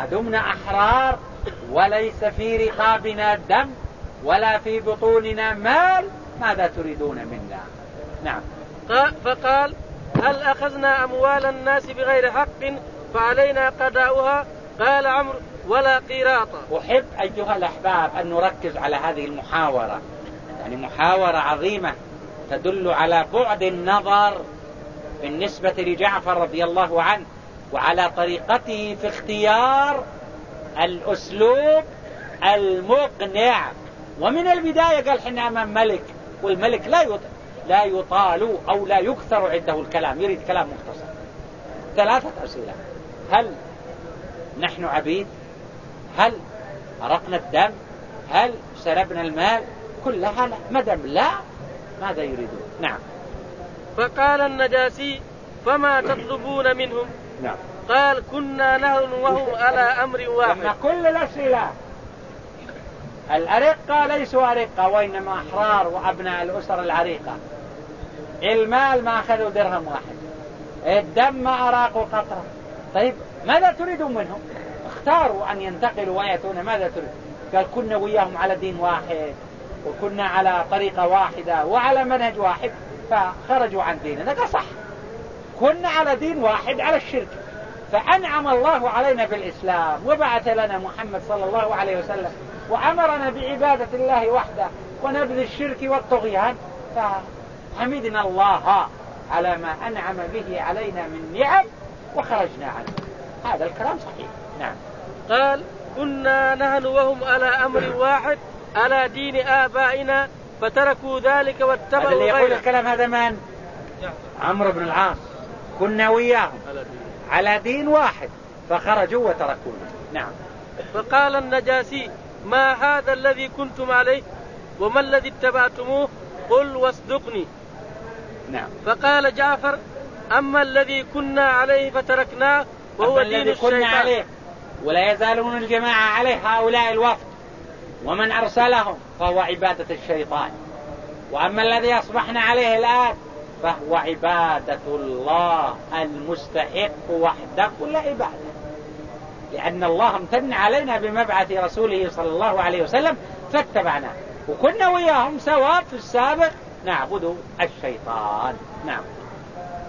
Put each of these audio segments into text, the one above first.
ما دمنا أحرار وليس في رقابنا دم ولا في بطوننا مال ماذا تريدون منا؟ نعم. فقال هل أخذنا أموال الناس بغير حق فعلينا قضاؤها؟ قال عمرو ولا قيراط. أحب أيها الأحباب أن نركز على هذه المحاورة. يعني محاورة عظيمة تدل على بعد النظر بالنسبة لجعفر رضي الله عنه. وعلى طريقته في اختيار الأسلوب المقنع. ومن البداية قال حنا أمام ملك والملك لا لا يطال أو لا يكثر عنده الكلام يريد كلام مختصر. ثلاثة أسئلة. هل نحن عبيد؟ هل أرقنا الدم؟ هل سلبنا المال؟ كلها لا. مدام لا ماذا يريدون؟ نعم. فقال النجاسي فما تطلبون منهم؟ نعم. قال كنا نهر وهم على أمر واحد. كل الأسئلة. الأرقة ليسوا أرقة وإنما أحرار وأبناء الأسر العريقة. المال ما أخذوا درهم واحد. الدم ما أراقوا قطرة. طيب ماذا تريدون منهم؟ اختاروا أن ينتقلوا ويأتون. ماذا تريد قال كنا وياهم على دين واحد وكنا على طريقة واحدة وعلى منهج واحد فخرجوا عن ديننا. قال صح. كنا على دين واحد على الشرك. فأنعم الله علينا بالإسلام وبعث لنا محمد صلى الله عليه وسلم وأمرنا بعبادة الله وحده ونبذ الشرك والطغيان. فحمدنا الله على ما أنعم به علينا من نعم وخرجنا عنه هذا الكلام صحيح. نعم. قال كنا نحن وهم على أمر واحد على دين آبائنا فتركوا ذلك واتبعوا غيره يقول الكلام هذا من؟ عمرو بن العاص. كنا وياهم. على دين. واحد. فخرجوا وتركونا. نعم. فقال النجاسي ما هذا الذي كنتم عليه؟ وما الذي اتبعتموه؟ قل واصدقني. نعم. فقال جعفر أما الذي كنا عليه فتركناه وهو دين الذي الشيطان كنا عليه ولا يزالون الجماعة عليه هؤلاء الوفد. ومن أرسلهم فهو عبادة الشيطان. وأما الذي أصبحنا عليه الآن فهو عبادة الله المستحق وحده. كل عبادة. لأن الله امتن علينا بمبعث رسوله صلى الله عليه وسلم فاتبعناه وكنا وياهم سواء في السابق نعبد الشيطان. نعم.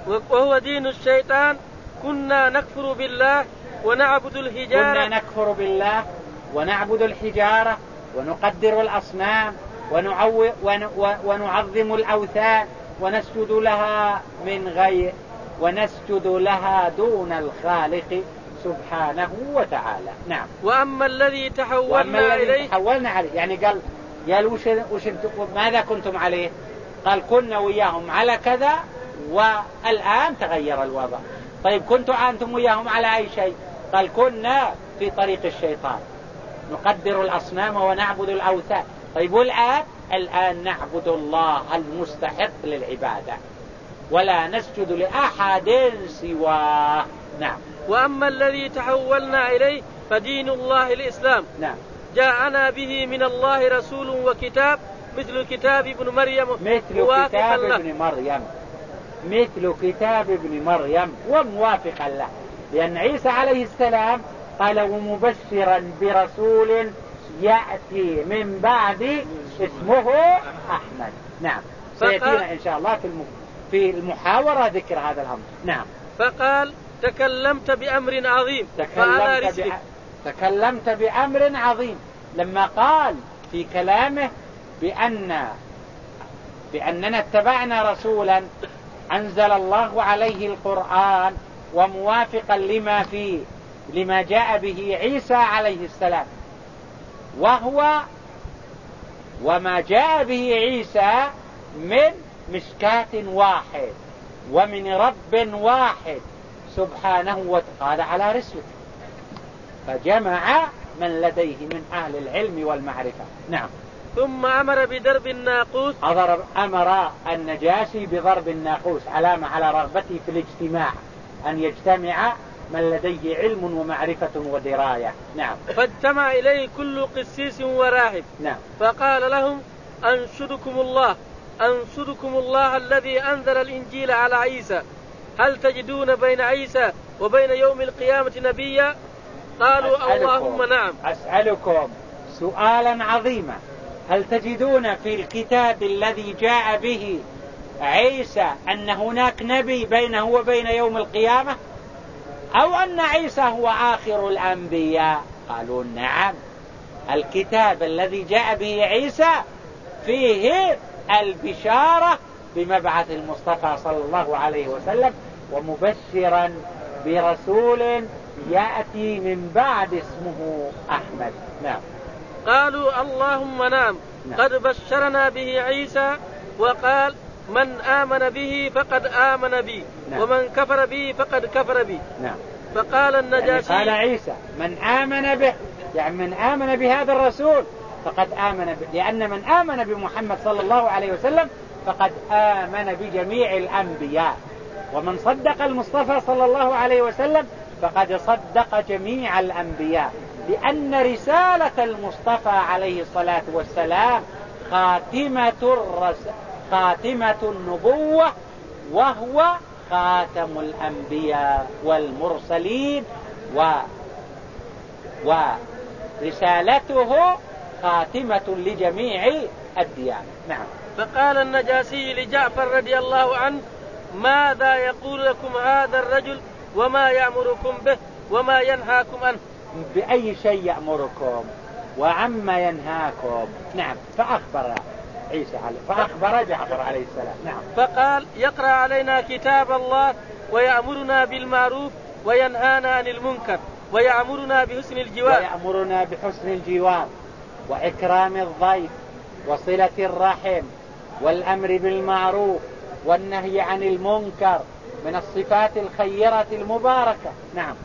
وهو دين الشيطان. كنا نكفر بالله ونعبد الحجارة. كنا نكفر بالله ونعبد الحجارة ونقدر الأصنام ونعو ونعظم الأوثان. ونسجد لها من غير ونسجد لها دون الخالق سبحانه وتعالى. نعم. وأما الذي تحولنا وأما الذي إليه تحولنا عليه. يعني قال قال وش, وش ماذا كنتم عليه؟ قال كنا وياهم على كذا والآن تغير الوضع. طيب كنتم أنتم وياهم على أي شيء؟ قال كنا في طريق الشيطان. نقدر الأصنام ونعبد الأوثان. طيب والآن الآن نعبد الله المستحق للعبادة ولا نسجد لأحد سواه. نعم. وأما الذي تحولنا إليه فدين الله الإسلام. نعم. جاءنا به من الله رسول وكتاب مثل كتاب ابن مريم مثل كتاب ابن مريم. مثل كتاب ابن مريم وموافقا له. لأن عيسى عليه السلام قال ومبشرا برسول يأتي من بعد اسمه أحمد. نعم. سيأتينا إن شاء الله في في المحاورة ذكر هذا الأمر. نعم. فقال تكلمت بأمر عظيم. تكلمت, ب... تكلمت بأمر عظيم. لما قال في كلامه بأن بأننا اتبعنا رسولا أنزل الله عليه القرآن وموافقا لما فيه لما جاء به عيسى عليه السلام. وهو وما جاء به عيسى من مشكاة واحد ومن رب واحد سبحانه وتعالى على رسله. فجمع من لديه من أهل العلم والمعرفة. نعم. ثم أمر بضرب الناقوس. أمر النجاشي بضرب الناقوس علامة على رغبته في الاجتماع أن يجتمع من لديه علم ومعرفة ودراية. نعم. فاجتمع إليه كل قسيس وراهب. نعم. فقال لهم أنشدكم الله أنشدكم الله الذي أنزل الإنجيل على عيسى. هل تجدون بين عيسى وبين يوم القيامة نبيا؟ قالوا أسألكم- اللهم نعم. أسألكم سؤالا عظيما. هل تجدون في الكتاب الذي جاء به عيسى أن هناك نبي بينه وبين يوم القيامة؟ أو أن عيسى هو آخر الأنبياء؟ قالوا نعم. الكتاب الذي جاء به عيسى فيه البشارة بمبعث المصطفى صلى الله عليه وسلم ومبشرا برسول يأتي من بعد اسمه أحمد. نعم. قالوا اللهم نعم. نعم. قد بشرنا به عيسى وقال من آمن به فقد آمن بي نعم. ومن كفر به فقد كفر بي. نعم. فقال يعني النجاشي قال عيسى من آمن به يعني من آمن بهذا الرسول فقد آمن به لأن من آمن بمحمد صلى الله عليه وسلم فقد آمن بجميع الأنبياء. ومن صدق المصطفى صلى الله عليه وسلم فقد صدق جميع الأنبياء. لأن رسالة المصطفى عليه الصلاة والسلام خاتمة الرس... خاتمة النبوة وهو خاتم الأنبياء والمرسلين و ورسالته خاتمة لجميع الديانة. نعم. فقال النجاشي لجعفر رضي الله عنه ماذا يقول لكم هذا الرجل؟ وما يأمركم به؟ وما ينهاكم عنه؟ بأي شيء يأمركم وعما ينهاكم. نعم. فأخبر عيسى عليه فأخبر جعفر عليه السلام. نعم. فقال يقرأ علينا كتاب الله ويأمرنا بالمعروف وينهانا عن المنكر ويأمرنا بحسن الجوار. ويأمرنا بحسن الجوار وإكرام الضيف وصلة الرحم والأمر بالمعروف والنهي عن المنكر من الصفات الخيرة المباركة. نعم.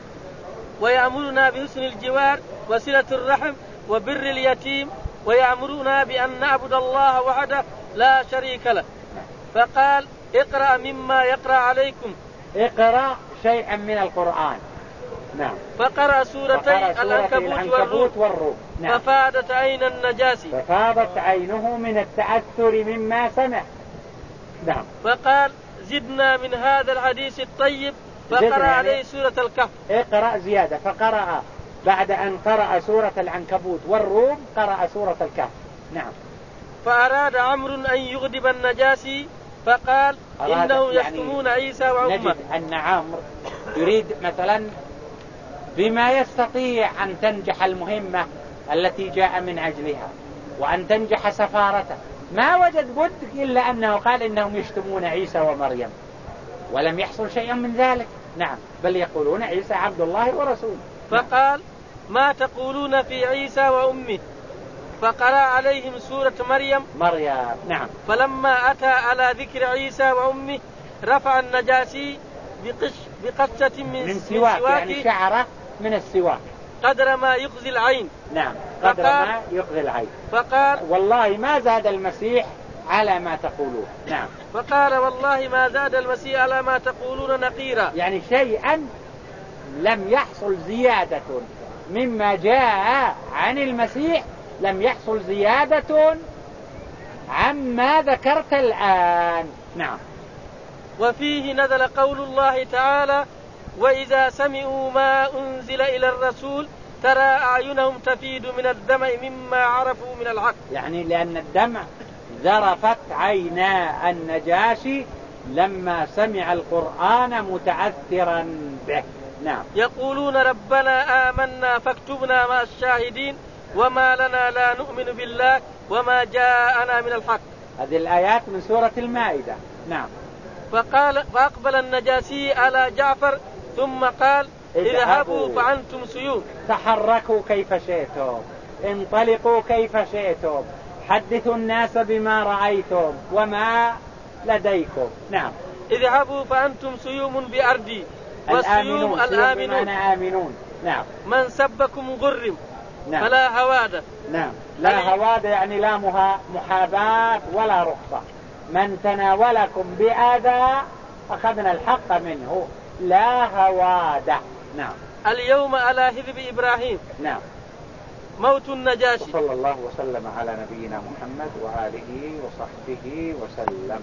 ويأمرنا بحسن الجوار وصلة الرحم وبر اليتيم ويأمرنا بأن نعبد الله وحده لا شريك له. فقال اقرأ مما يقرأ عليكم. اقرأ شيئا من القرآن. نعم. فقرأ سورتي العنكبوت والروم. والروم. نعم. ففاضت عين النجاشي. ففاضت عينه من التأثر مما سمع. نعم. فقال زدنا من هذا الحديث الطيب. فقرأ عليه سورة الكهف. اقرأ زيادة. فقرأ بعد أن قرأ سورة العنكبوت والروم قرأ سورة الكهف. نعم. فأراد عمرو أن يغضب النجاسي فقال إنهم يعني يشتمون عيسى وأمه. نجد أن عمرو يريد مثلا بما يستطيع أن تنجح المهمة التي جاء من أجلها وأن تنجح سفارته. ما وجد بد إلا أنه قال إنهم يشتمون عيسى ومريم ولم يحصل شيء من ذلك. نعم. بل يقولون عيسى عبد الله ورسوله. فقال ما تقولون في عيسى وأمه؟ فقرأ عليهم سورة مريم. مريم نعم. فلما أتى على ذكر عيسى وأمه رفع النجاسي بقش بقشة من, من سواك يعني شعرة من السواك. قدر ما يخزي العين. نعم قدر ما يقضي العين. فقال والله ما زاد المسيح على ما تقولون. نعم. فقال والله ما زاد المسيح على ما تقولون نقيرا. يعني شيئا لم يحصل زيادة. مما جاء عن المسيح لم يحصل زيادة عما ذكرت الآن. نعم. وفيه نزل قول الله تعالى وإذا سمعوا ما أنزل إلى الرسول ترى أعينهم تفيد من الدمع مما عرفوا من الحق يعني لأن الدمع ذرفت عينا النجاشي لما سمع القرآن متأثرا به. نعم. يقولون ربنا آمنا فاكتبنا مع الشاهدين وما لنا لا نؤمن بالله وما جاءنا من الحق. هذه الآيات من سورة المائدة. نعم. فقال فأقبل النجاسي على جعفر ثم قال اذهبوا. فأنتم سيوف. تحركوا كيف شئتم. انطلقوا كيف شئتم. حدثوا الناس بما رأيتم وما لديكم. نعم. اذهبوا فأنتم سيوم بأرضي. والسيوم الآمنون. بمعنى آمنون. نعم. من سبكم غرم. نعم. فلا هوادة نعم. لا يعني- هواد يعني لا مها- محاباة ولا رخصة. من تناولكم بأذى أخذنا الحق منه. لا هوادة نعم. اليوم على حزب إبراهيم. نعم. موت النجاشي. وصلى الله وسلم على نبينا محمد وآله وصحبه وسلم.